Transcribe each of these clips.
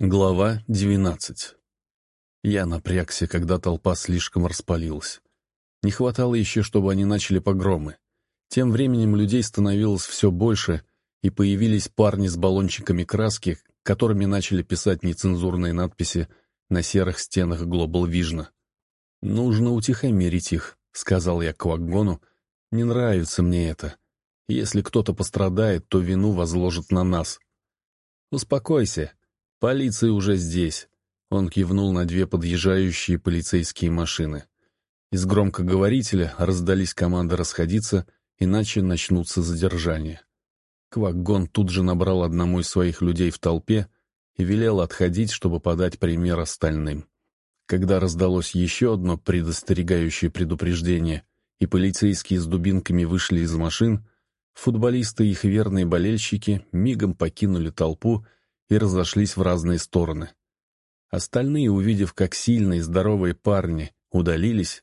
Глава 12 Я напрягся, когда толпа слишком распалилась. Не хватало еще, чтобы они начали погромы. Тем временем людей становилось все больше, и появились парни с баллончиками краски, которыми начали писать нецензурные надписи на серых стенах Global Vision. «Нужно утихомирить их», — сказал я Кваггону. «Не нравится мне это. Если кто-то пострадает, то вину возложат на нас». «Успокойся», «Полиция уже здесь», — он кивнул на две подъезжающие полицейские машины. Из громкоговорителя раздались команды расходиться, иначе начнутся задержания. Квакгон тут же набрал одному из своих людей в толпе и велел отходить, чтобы подать пример остальным. Когда раздалось еще одно предостерегающее предупреждение, и полицейские с дубинками вышли из машин, футболисты и их верные болельщики мигом покинули толпу и разошлись в разные стороны. Остальные, увидев, как сильные здоровые парни удалились,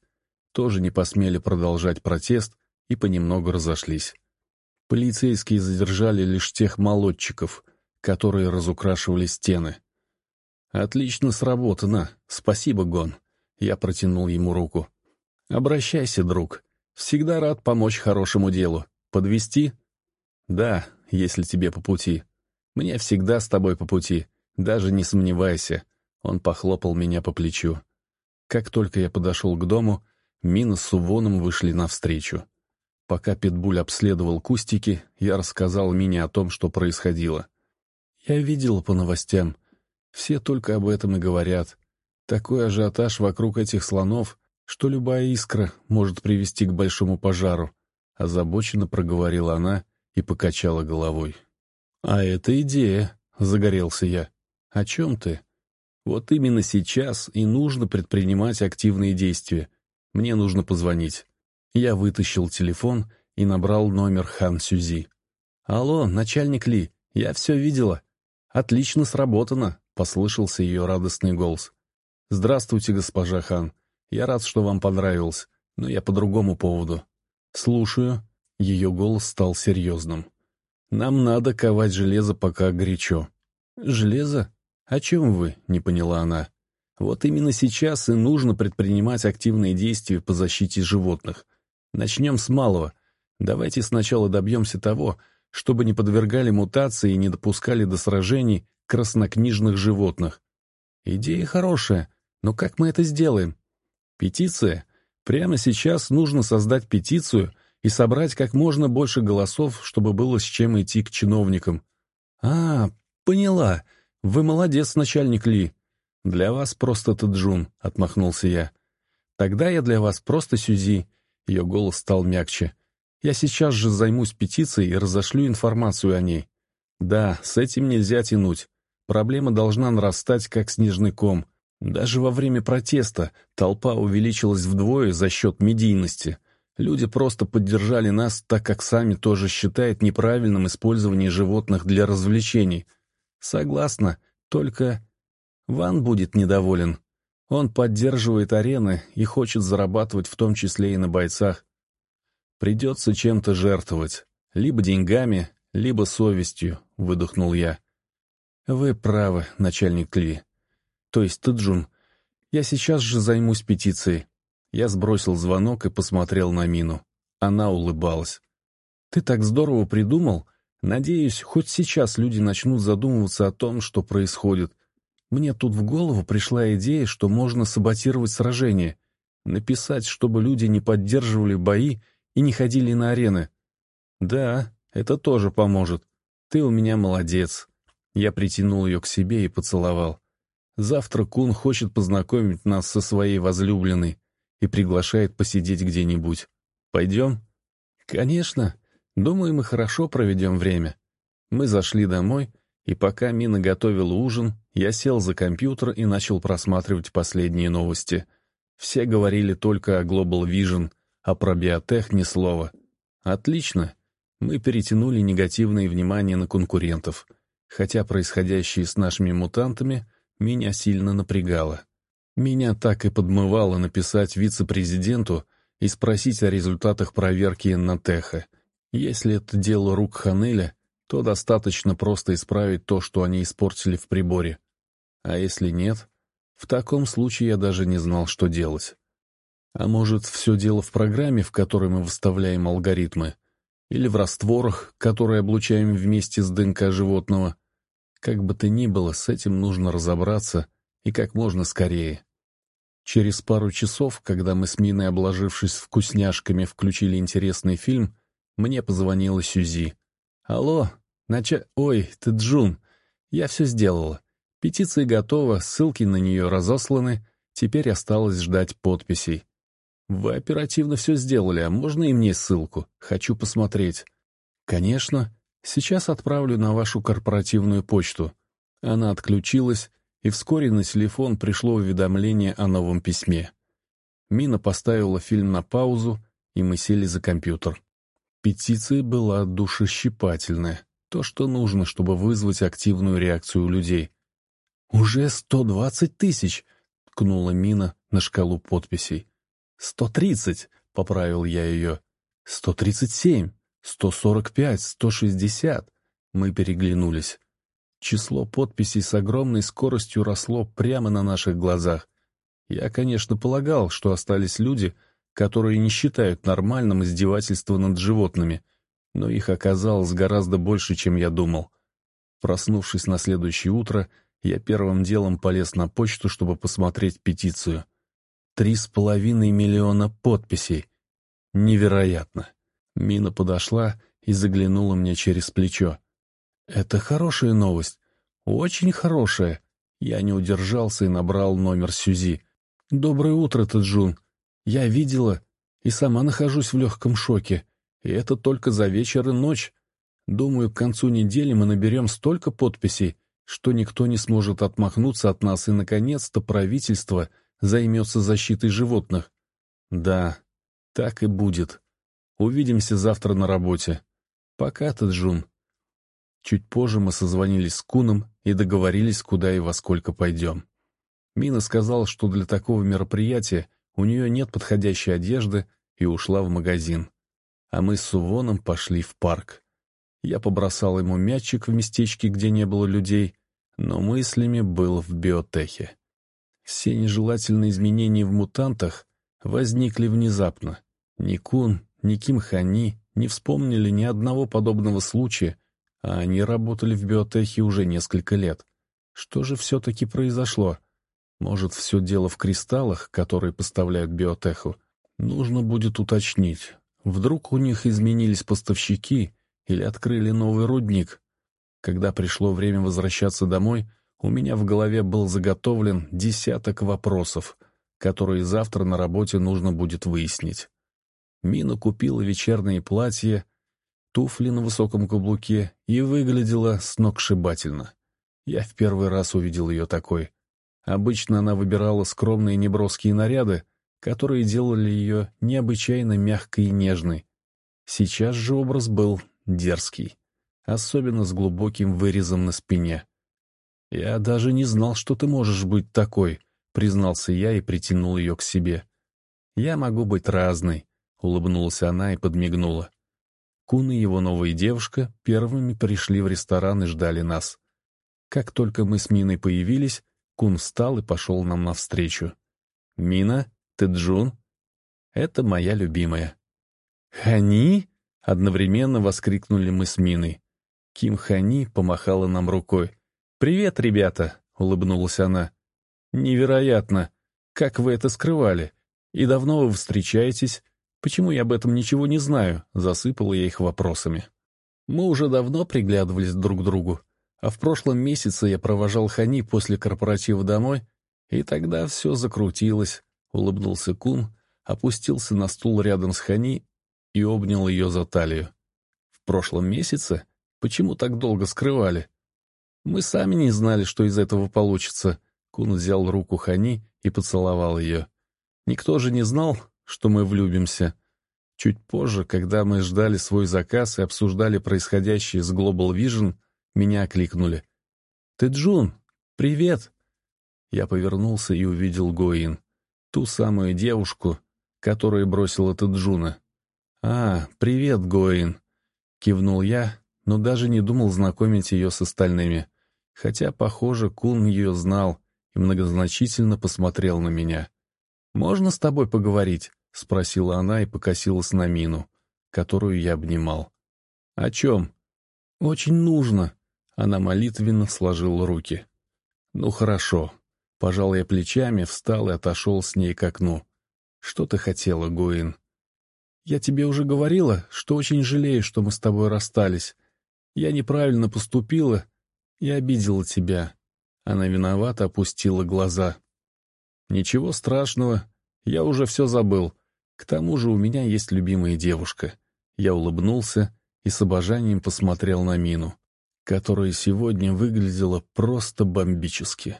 тоже не посмели продолжать протест и понемногу разошлись. Полицейские задержали лишь тех молодчиков, которые разукрашивали стены. «Отлично сработано. Спасибо, Гон». Я протянул ему руку. «Обращайся, друг. Всегда рад помочь хорошему делу. Подвести? «Да, если тебе по пути». Мне всегда с тобой по пути, даже не сомневайся. Он похлопал меня по плечу. Как только я подошел к дому, Мина с Сувоном вышли навстречу. Пока Питбуль обследовал кустики, я рассказал Мине о том, что происходило. Я видела по новостям. Все только об этом и говорят. Такой ажиотаж вокруг этих слонов, что любая искра может привести к большому пожару. Озабоченно проговорила она и покачала головой. «А это идея», — загорелся я. «О чем ты?» «Вот именно сейчас и нужно предпринимать активные действия. Мне нужно позвонить». Я вытащил телефон и набрал номер Хан Сюзи. «Алло, начальник Ли, я все видела. Отлично сработано», — послышался ее радостный голос. «Здравствуйте, госпожа Хан. Я рад, что вам понравилось, но я по другому поводу». «Слушаю». Ее голос стал серьезным. Нам надо ковать железо, пока горячо. Железо? О чем вы? Не поняла она. Вот именно сейчас и нужно предпринимать активные действия по защите животных. Начнем с малого. Давайте сначала добьемся того, чтобы не подвергали мутации и не допускали до сражений краснокнижных животных. Идея хорошая, но как мы это сделаем? Петиция? Прямо сейчас нужно создать петицию — и собрать как можно больше голосов, чтобы было с чем идти к чиновникам. «А, поняла. Вы молодец, начальник Ли. Для вас просто Таджун», — отмахнулся я. «Тогда я для вас просто Сюзи». Ее голос стал мягче. «Я сейчас же займусь петицией и разошлю информацию о ней». «Да, с этим нельзя тянуть. Проблема должна нарастать, как снежный ком. Даже во время протеста толпа увеличилась вдвое за счет медийности. Люди просто поддержали нас, так как сами тоже считают неправильным использование животных для развлечений. Согласна, только Ван будет недоволен. Он поддерживает арены и хочет зарабатывать в том числе и на бойцах. Придется чем-то жертвовать. Либо деньгами, либо совестью, выдохнул я. Вы правы, начальник Ли. То есть ты, Джун, я сейчас же займусь петицией. Я сбросил звонок и посмотрел на Мину. Она улыбалась. «Ты так здорово придумал. Надеюсь, хоть сейчас люди начнут задумываться о том, что происходит. Мне тут в голову пришла идея, что можно саботировать сражение. Написать, чтобы люди не поддерживали бои и не ходили на арены. Да, это тоже поможет. Ты у меня молодец». Я притянул ее к себе и поцеловал. «Завтра Кун хочет познакомить нас со своей возлюбленной и приглашает посидеть где-нибудь. Пойдем? Конечно. Думаю, мы хорошо проведем время. Мы зашли домой, и пока Мина готовила ужин, я сел за компьютер и начал просматривать последние новости. Все говорили только о Global Vision, а про биотех ни слова. Отлично. Мы перетянули негативное внимание на конкурентов, хотя происходящее с нашими мутантами меня сильно напрягало. Меня так и подмывало написать вице-президенту и спросить о результатах проверки Натеха. Если это дело рук Ханеля, то достаточно просто исправить то, что они испортили в приборе. А если нет, в таком случае я даже не знал, что делать. А может, все дело в программе, в которой мы выставляем алгоритмы? Или в растворах, которые облучаем вместе с ДНК животного? Как бы то ни было, с этим нужно разобраться и как можно скорее. Через пару часов, когда мы с Миной, обложившись вкусняшками, включили интересный фильм, мне позвонила Сюзи. «Алло, нача... Ой, ты Джун. Я все сделала. Петиция готова, ссылки на нее разосланы, теперь осталось ждать подписей. Вы оперативно все сделали, а можно и мне ссылку? Хочу посмотреть». «Конечно. Сейчас отправлю на вашу корпоративную почту». Она отключилась, и вскоре на телефон пришло уведомление о новом письме. Мина поставила фильм на паузу, и мы сели за компьютер. Петиция была душещипательная, то, что нужно, чтобы вызвать активную реакцию у людей. «Уже сто двадцать тысяч!» — ткнула Мина на шкалу подписей. «Сто тридцать!» — поправил я ее. «Сто тридцать семь! Сто сорок пять! Сто шестьдесят!» Мы переглянулись. Число подписей с огромной скоростью росло прямо на наших глазах. Я, конечно, полагал, что остались люди, которые не считают нормальным издевательство над животными, но их оказалось гораздо больше, чем я думал. Проснувшись на следующее утро, я первым делом полез на почту, чтобы посмотреть петицию. Три с половиной миллиона подписей. Невероятно. Мина подошла и заглянула мне через плечо. «Это хорошая новость. Очень хорошая». Я не удержался и набрал номер Сюзи. «Доброе утро, Таджун. Я видела и сама нахожусь в легком шоке. И это только за вечер и ночь. Думаю, к концу недели мы наберем столько подписей, что никто не сможет отмахнуться от нас, и, наконец-то, правительство займется защитой животных. Да, так и будет. Увидимся завтра на работе. Пока, Таджун. Чуть позже мы созвонились с Куном и договорились, куда и во сколько пойдем. Мина сказала, что для такого мероприятия у нее нет подходящей одежды, и ушла в магазин. А мы с Сувоном пошли в парк. Я побросал ему мячик в местечке, где не было людей, но мыслями был в биотехе. Все нежелательные изменения в мутантах возникли внезапно. Ни Кун, ни Ким Хани не вспомнили ни одного подобного случая, а они работали в биотехе уже несколько лет. Что же все-таки произошло? Может, все дело в кристаллах, которые поставляют биотеху? Нужно будет уточнить. Вдруг у них изменились поставщики или открыли новый рудник? Когда пришло время возвращаться домой, у меня в голове был заготовлен десяток вопросов, которые завтра на работе нужно будет выяснить. Мина купила вечернее платье, туфли на высоком каблуке и выглядела сногсшибательно. Я в первый раз увидел ее такой. Обычно она выбирала скромные неброские наряды, которые делали ее необычайно мягкой и нежной. Сейчас же образ был дерзкий, особенно с глубоким вырезом на спине. «Я даже не знал, что ты можешь быть такой», — признался я и притянул ее к себе. «Я могу быть разной», — улыбнулась она и подмигнула. Кун и его новая девушка первыми пришли в ресторан и ждали нас. Как только мы с Миной появились, Кун встал и пошел нам навстречу. «Мина, ты Джун?» «Это моя любимая». «Хани?» — одновременно воскликнули мы с Миной. Ким Хани помахала нам рукой. «Привет, ребята!» — улыбнулась она. «Невероятно! Как вы это скрывали? И давно вы встречаетесь? Почему я об этом ничего не знаю?» — засыпала я их вопросами. Мы уже давно приглядывались друг к другу, а в прошлом месяце я провожал Хани после корпоратива домой, и тогда все закрутилось. Улыбнулся Кун, опустился на стул рядом с Хани и обнял ее за талию. В прошлом месяце? Почему так долго скрывали? Мы сами не знали, что из этого получится. Кун взял руку Хани и поцеловал ее. Никто же не знал, что мы влюбимся. Чуть позже, когда мы ждали свой заказ и обсуждали происходящее с Global Vision, меня окликнули. «Ты Джун! Привет!» Я повернулся и увидел Гоин, ту самую девушку, которая бросила Джуна. «А, привет, Гоин!» — кивнул я, но даже не думал знакомить ее с остальными. Хотя, похоже, Кун ее знал и многозначительно посмотрел на меня. «Можно с тобой поговорить?» — спросила она и покосилась на Мину, которую я обнимал. «О чем?» «Очень нужно», — она молитвенно сложила руки. «Ну хорошо». Пожал я плечами, встал и отошел с ней к окну. «Что ты хотела, Гуин?» «Я тебе уже говорила, что очень жалею, что мы с тобой расстались. Я неправильно поступила и обидела тебя». Она виновато опустила глаза. «Ничего страшного, я уже все забыл. К тому же у меня есть любимая девушка». Я улыбнулся и с обожанием посмотрел на Мину, которая сегодня выглядела просто бомбически.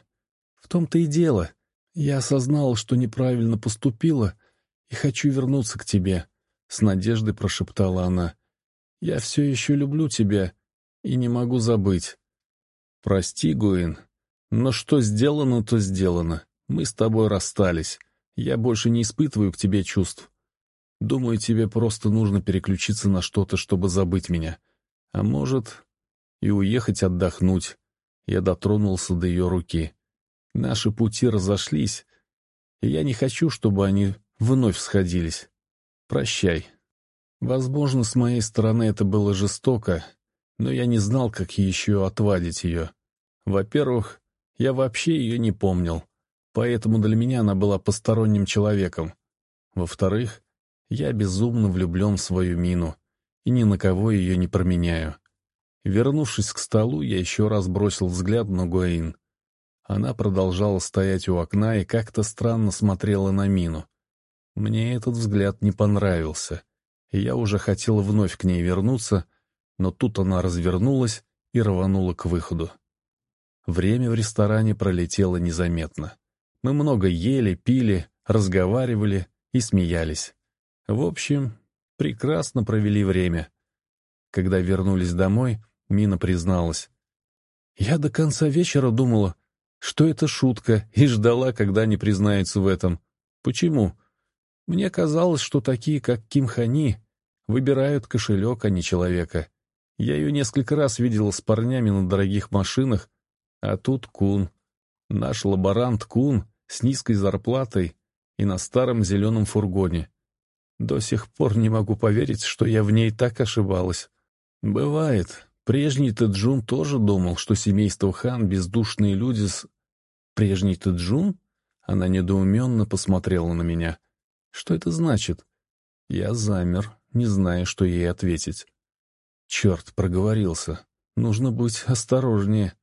В том-то и дело. Я осознала, что неправильно поступила, и хочу вернуться к тебе, — с надеждой прошептала она. Я все еще люблю тебя и не могу забыть. Прости, Гуин, но что сделано, то сделано. Мы с тобой расстались. Я больше не испытываю к тебе чувств. Думаю, тебе просто нужно переключиться на что-то, чтобы забыть меня. А может, и уехать отдохнуть. Я дотронулся до ее руки. Наши пути разошлись, и я не хочу, чтобы они вновь сходились. Прощай. Возможно, с моей стороны это было жестоко, но я не знал, как еще отвадить ее. Во-первых, я вообще ее не помнил, поэтому для меня она была посторонним человеком. Во-вторых, я безумно влюблен в свою мину и ни на кого ее не променяю. Вернувшись к столу, я еще раз бросил взгляд на Гуэйн. Она продолжала стоять у окна и как-то странно смотрела на Мину. Мне этот взгляд не понравился, и я уже хотел вновь к ней вернуться, но тут она развернулась и рванула к выходу. Время в ресторане пролетело незаметно. Мы много ели, пили, разговаривали и смеялись. В общем, прекрасно провели время. Когда вернулись домой, Мина призналась. «Я до конца вечера думала, что это шутка, и ждала, когда они признаются в этом. Почему? Мне казалось, что такие, как Ким Хани, выбирают кошелек, а не человека. Я ее несколько раз видел с парнями на дорогих машинах, а тут Кун. Наш лаборант Кун с низкой зарплатой и на старом зеленом фургоне. До сих пор не могу поверить, что я в ней так ошибалась. Бывает, Прежний Тэджун тоже думал, что семейство Хан — бездушные люди с... Прежний Тэджун? Она недоуменно посмотрела на меня. Что это значит? Я замер, не зная, что ей ответить. Черт, проговорился. Нужно быть осторожнее.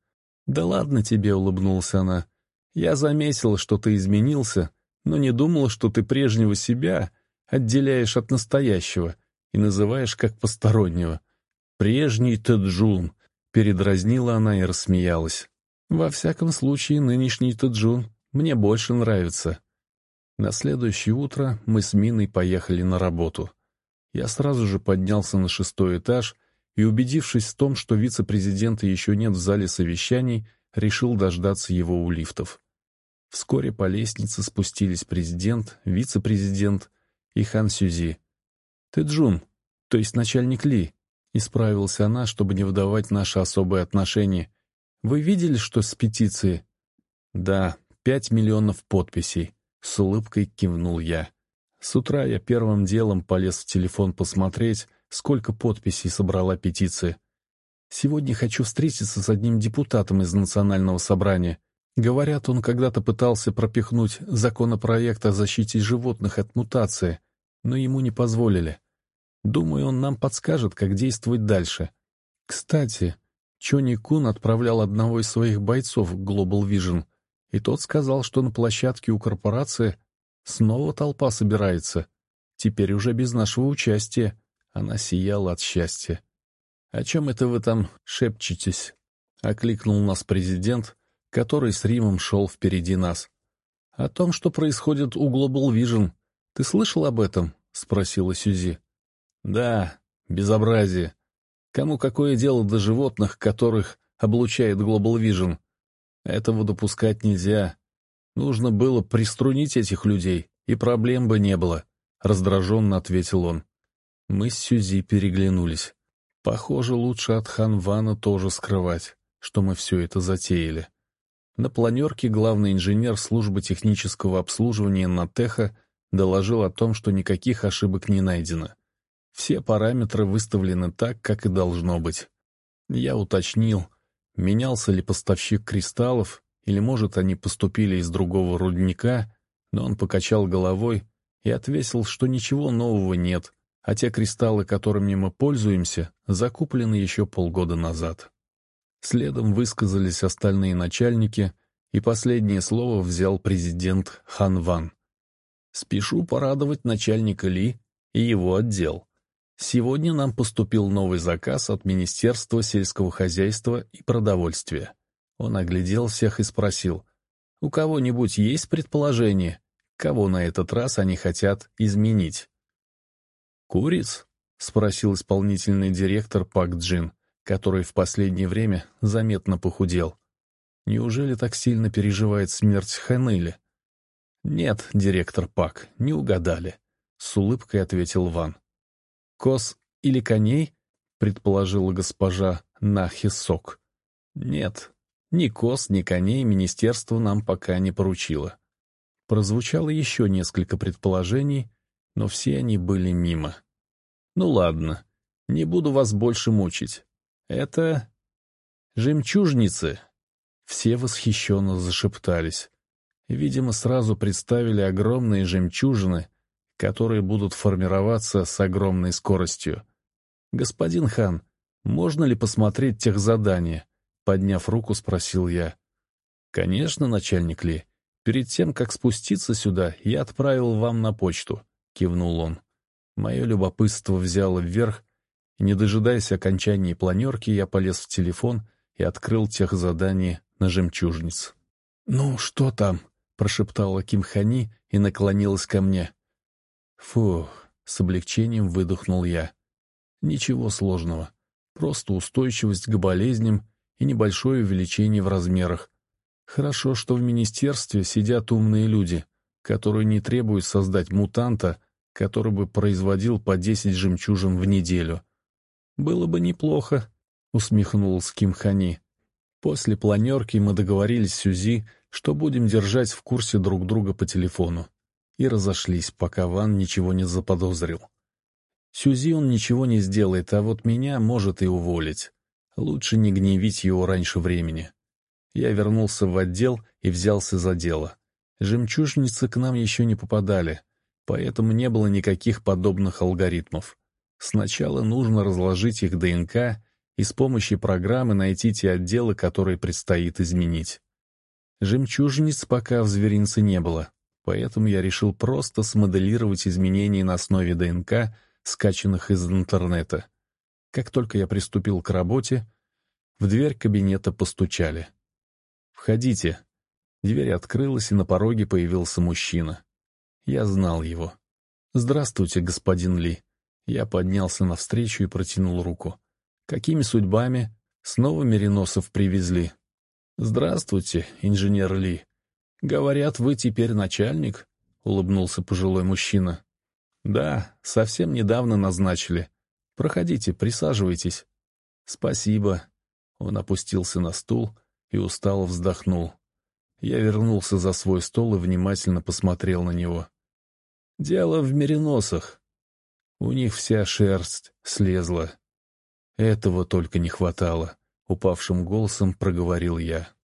Да ладно тебе, улыбнулся она. Я заметила, что ты изменился, но не думала, что ты прежнего себя отделяешь от настоящего и называешь как постороннего. «Прежний Тэджун», — передразнила она и рассмеялась. «Во всяком случае, нынешний Тэджун мне больше нравится». На следующее утро мы с Миной поехали на работу. Я сразу же поднялся на шестой этаж и, убедившись в том, что вице-президента еще нет в зале совещаний, решил дождаться его у лифтов. Вскоре по лестнице спустились президент, вице-президент и Хан Сюзи. «Ты Джун, то есть начальник Ли», Исправилась она, чтобы не выдавать наши особые отношения. «Вы видели, что с петиции?» «Да, пять миллионов подписей», — с улыбкой кивнул я. С утра я первым делом полез в телефон посмотреть, сколько подписей собрала петиция. Сегодня хочу встретиться с одним депутатом из Национального собрания. Говорят, он когда-то пытался пропихнуть законопроект о защите животных от мутации, но ему не позволили. Думаю, он нам подскажет, как действовать дальше. Кстати, Чони Кун отправлял одного из своих бойцов в Global Vision, и тот сказал, что на площадке у корпорации снова толпа собирается. Теперь уже без нашего участия. Она сияла от счастья. «О чем это вы там шепчетесь?» — окликнул нас президент, который с Римом шел впереди нас. «О том, что происходит у Global Vision. Ты слышал об этом?» — спросила Сюзи. Да, безобразие. Кому какое дело до животных, которых облучает Global Vision? Этого допускать нельзя. Нужно было приструнить этих людей, и проблем бы не было, — раздраженно ответил он. Мы с Сюзи переглянулись. Похоже, лучше от Ханвана тоже скрывать, что мы все это затеяли. На планерке главный инженер службы технического обслуживания Натеха доложил о том, что никаких ошибок не найдено. Все параметры выставлены так, как и должно быть. Я уточнил, менялся ли поставщик кристаллов, или, может, они поступили из другого рудника, но он покачал головой и ответил, что ничего нового нет, а те кристаллы, которыми мы пользуемся, закуплены еще полгода назад. Следом высказались остальные начальники, и последнее слово взял президент Хан Ван. «Спешу порадовать начальника Ли и его отдел. Сегодня нам поступил новый заказ от Министерства сельского хозяйства и продовольствия. Он оглядел всех и спросил, «У кого-нибудь есть предположение, кого на этот раз они хотят изменить?» «Куриц?» — спросил исполнительный директор Пак Джин, который в последнее время заметно похудел. «Неужели так сильно переживает смерть Хэнэли?» «Нет, директор Пак, не угадали», — с улыбкой ответил Ван. «Коз или коней?» — предположила госпожа Нахисок. «Нет, ни коз, ни коней министерство нам пока не поручило». Прозвучало еще несколько предположений, но все они были мимо. «Ну ладно, не буду вас больше мучить. Это... жемчужницы!» Все восхищенно зашептались. Видимо, сразу представили огромные жемчужины, которые будут формироваться с огромной скоростью. «Господин хан, можно ли посмотреть тех задания?» Подняв руку, спросил я. «Конечно, начальник Ли. Перед тем, как спуститься сюда, я отправил вам на почту», — кивнул он. Мое любопытство взяло вверх, не дожидаясь окончания планерки, я полез в телефон и открыл тех задание на жемчужниц. «Ну, что там?» — прошептала Ким Хани и наклонилась ко мне. Фух, с облегчением выдохнул я. Ничего сложного. Просто устойчивость к болезням и небольшое увеличение в размерах. Хорошо, что в министерстве сидят умные люди, которые не требуют создать мутанта, который бы производил по десять жемчужин в неделю. «Было бы неплохо», — усмехнулся Ким Хани. После планерки мы договорились с Сюзи, что будем держать в курсе друг друга по телефону и разошлись, пока Ван ничего не заподозрил. Сюзи он ничего не сделает, а вот меня может и уволить. Лучше не гневить его раньше времени. Я вернулся в отдел и взялся за дело. Жемчужницы к нам еще не попадали, поэтому не было никаких подобных алгоритмов. Сначала нужно разложить их ДНК и с помощью программы найти те отделы, которые предстоит изменить. Жемчужниц пока в зверинце не было, Поэтому я решил просто смоделировать изменения на основе ДНК, скачанных из интернета. Как только я приступил к работе, в дверь кабинета постучали. «Входите». Дверь открылась, и на пороге появился мужчина. Я знал его. «Здравствуйте, господин Ли». Я поднялся навстречу и протянул руку. «Какими судьбами? Снова мериносов привезли?» «Здравствуйте, инженер Ли», «Говорят, вы теперь начальник?» — улыбнулся пожилой мужчина. «Да, совсем недавно назначили. Проходите, присаживайтесь». «Спасибо». Он опустился на стул и устало вздохнул. Я вернулся за свой стол и внимательно посмотрел на него. «Дело в мериносах. У них вся шерсть слезла. Этого только не хватало», — упавшим голосом проговорил я.